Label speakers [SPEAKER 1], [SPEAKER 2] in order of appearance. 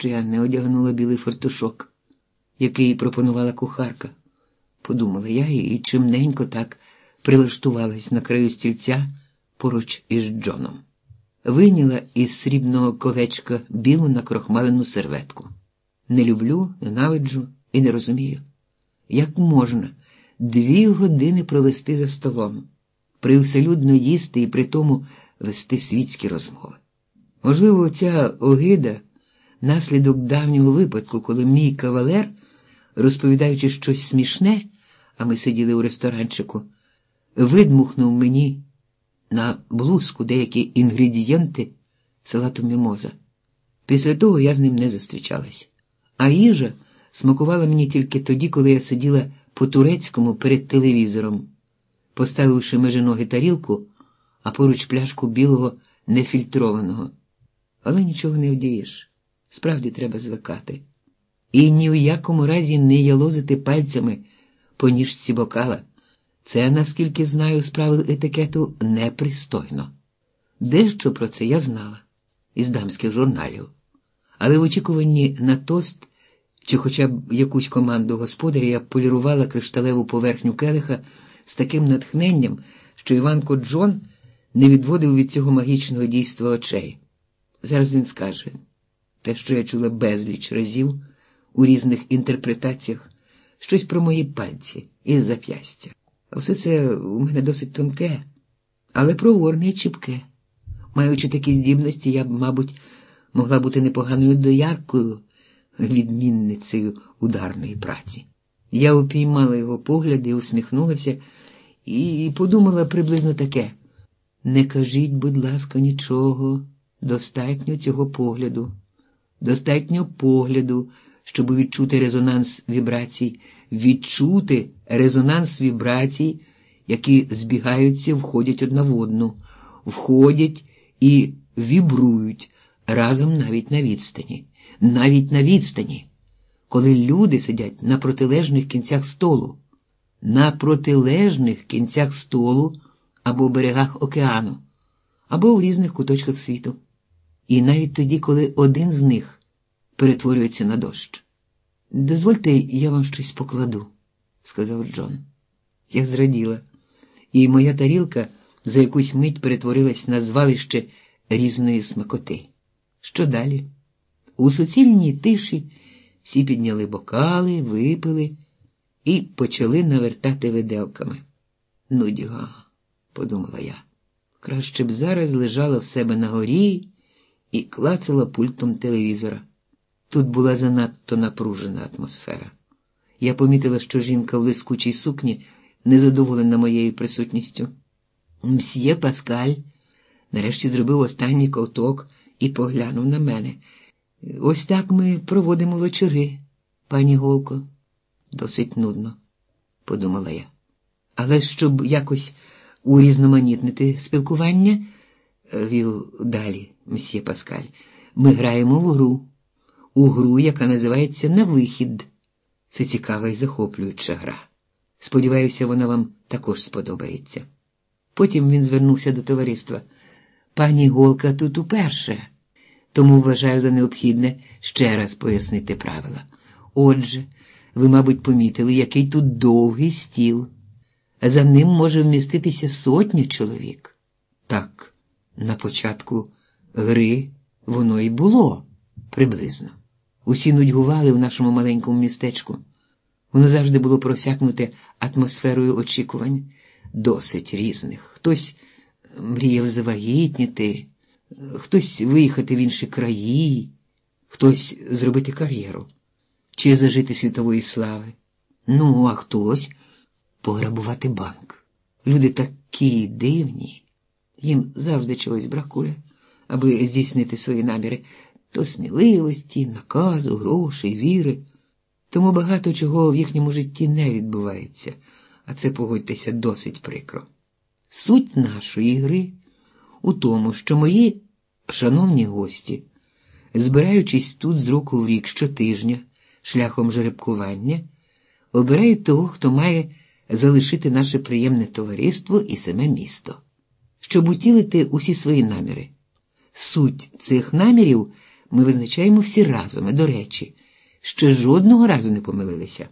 [SPEAKER 1] що я не одягнула білий фартушок, який пропонувала кухарка. Подумала я і чимненько так прилаштувалась на краю стільця поруч із Джоном. Вийняла із срібного колечка білу накрохмалену серветку. Не люблю, ненавиджу і не розумію, як можна дві години провести за столом, привселюдно їсти і при тому вести світські розмови. Можливо, ця огида наслідок давнього випадку, коли мій кавалер, розповідаючи щось смішне, а ми сиділи у ресторанчику, видмухнув мені на блузку деякі інгредієнти салату мімоза. Після того я з ним не зустрічалась. А їжа смакувала мені тільки тоді, коли я сиділа по турецькому перед телевізором, поставивши межі ноги тарілку, а поруч пляшку білого нефільтрованого. Але нічого не вдієш. Справді треба звикати. І ні в якому разі не ялозити пальцями по ніжці бокала. Це, наскільки знаю, з правил етикету непристойно. Дещо про це я знала із дамських журналів, але в очікуванні на тост чи хоча б якусь команду господаря я полірувала кришталеву поверхню келиха з таким натхненням, що Іванко Джон не відводив від цього магічного дійства очей. Зараз він скаже те, що я чула безліч разів у різних інтерпретаціях, щось про мої пальці і зап'ястя. Все це у мене досить тонке, але проворне і чіпке. Маючи такі здібності, я б, мабуть, могла бути непоганою дояркою, відмінницею ударної праці. Я упіймала його погляди, усміхнулася і подумала приблизно таке: не кажіть, будь ласка, нічого, достатньо цього погляду, достатньо погляду, щоб відчути резонанс вібрацій, відчути резонанс вібрацій, які збігаються, входять одна в одну, входять і вібрують разом навіть на відстані, навіть на відстані, коли люди сидять на протилежних кінцях столу, на протилежних кінцях столу або берегах океану, або в різних куточках світу. І навіть тоді, коли один з них перетворюється на дощ. Дозвольте, я вам щось покладу, сказав Джон. Я зраділа, і моя тарілка за якусь мить перетворилась на звалище різної смакоти. Що далі? У суцільній тиші всі підняли бокали, випили і почали навертати виделками. Нудьга, подумала я, краще б зараз лежала в себе на горі і клацала пультом телевізора. Тут була занадто напружена атмосфера. Я помітила, що жінка в лискучій сукні незадоволена моєю присутністю. Мсьє Паскаль нарешті зробив останній ковток і поглянув на мене. Ось так ми проводимо вечори, пані Голко. Досить нудно, подумала я. Але щоб якось урізноманітнити спілкування, вів далі мсьє Паскаль, ми граємо в гру у гру, яка називається На вихід. Це цікава і захоплююча гра. Сподіваюся, вона вам також сподобається. Потім він звернувся до товариства. Пані Голка тут уперше, тому вважаю за необхідне ще раз пояснити правила. Отже, ви, мабуть, помітили, який тут довгий стіл. За ним може вміститися сотня чоловік. Так, на початку гри воно і було приблизно. Усі нудьгували в нашому маленькому містечку. Воно завжди було просякнуте атмосферою очікувань, досить різних. Хтось мріяв завагітніти, хтось виїхати в інші краї, хтось зробити кар'єру чи зажити світової слави. Ну, а хтось пограбувати банк. Люди такі дивні, їм завжди чогось бракує, аби здійснити свої наміри то сміливості, наказу, грошей, віри. Тому багато чого в їхньому житті не відбувається, а це, погодьтеся, досить прикро. Суть нашої гри у тому, що мої шановні гості, збираючись тут з року в рік щотижня, шляхом жеребкування, обирають того, хто має залишити наше приємне товариство і саме місто, щоб утілити усі свої наміри. Суть цих намірів ми визначаємо всі разом, і, до речі, ще жодного разу не помилилися.